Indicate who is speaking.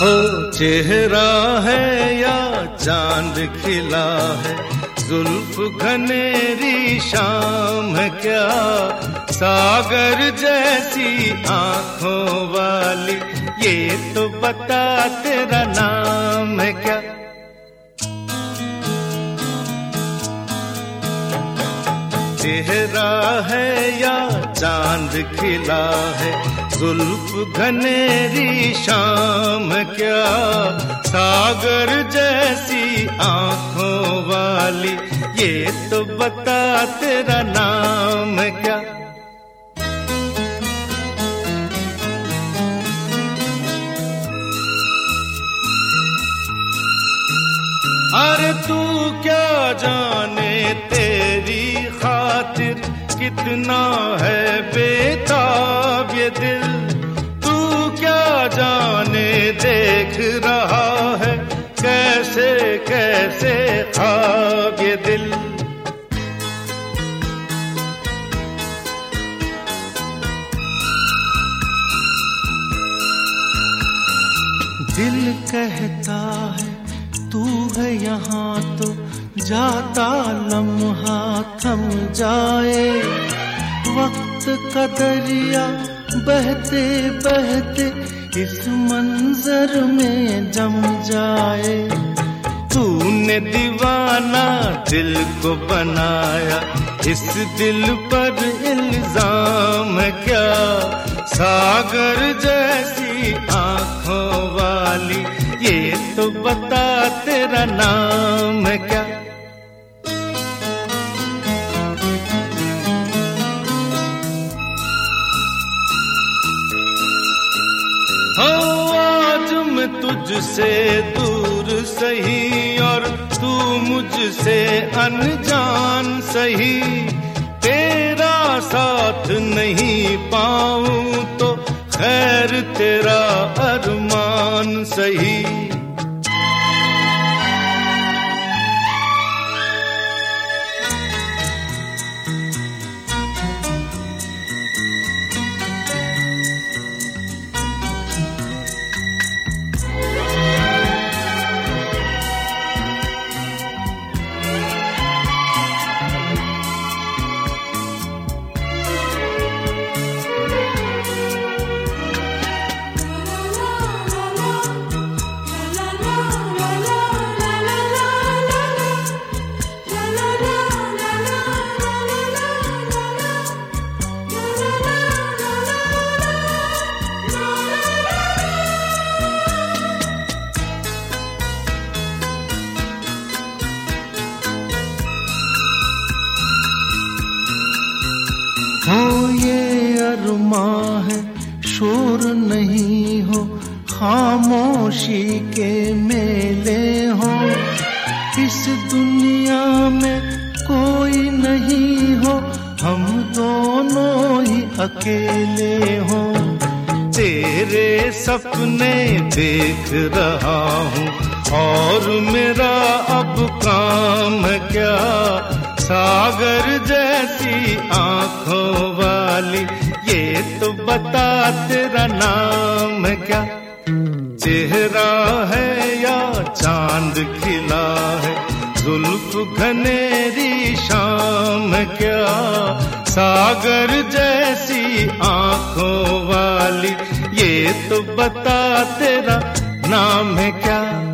Speaker 1: हो चेहरा है या चाँद खिला है? जुल्फ घनेरी शाम है क्या? सागर जैसी आँखों वाली, ये तो बता तेरा नाम है क्या? चेहरा है या चाँद खिला है? जुल्फ घनेरी शाम क्या सागर जैसी आँखों वाली, ये तो बता तेरा नाम क्या? अरे तू क्या जाने तेरी खातिर कितना है बेताब ये दिल? जाने देख रहा है, कैसे कैसे ये दिल। दिल कहता है, तू है यहाँ तो जाता लम्हा थम जाए। वक्त का दरिया बहते बहते इस मंजर में जम जाए, तूने दीवाना दिल को बनाया। इस दिल पर इल्ज़ाम क्या? सागर जैसी आँखों वाली, ये तो बता तेरा नाम क्या? आज मैं तुझसे दूर सही और तू मुझसे अनजान सही। तेरा साथ नहीं पाऊँ तो खैर तेरा अरमान सही। ये अरमा है, शोर नहीं हो, खामोशी के मेले हो। इस दुनिया में कोई नहीं हो, हम दोनों ही अकेले हो। तेरे सपने देख रहा हूँ, और मेरा अब काम क्या? सागर जैसी आँखों वाली। ये तो बता तेरा नाम क्या? चेहरा है या चाँद खिला है? जुल्फ घनेरी शाम क्या? सागर जैसी आँखों वाली। ये तो बता तेरा नाम है क्या?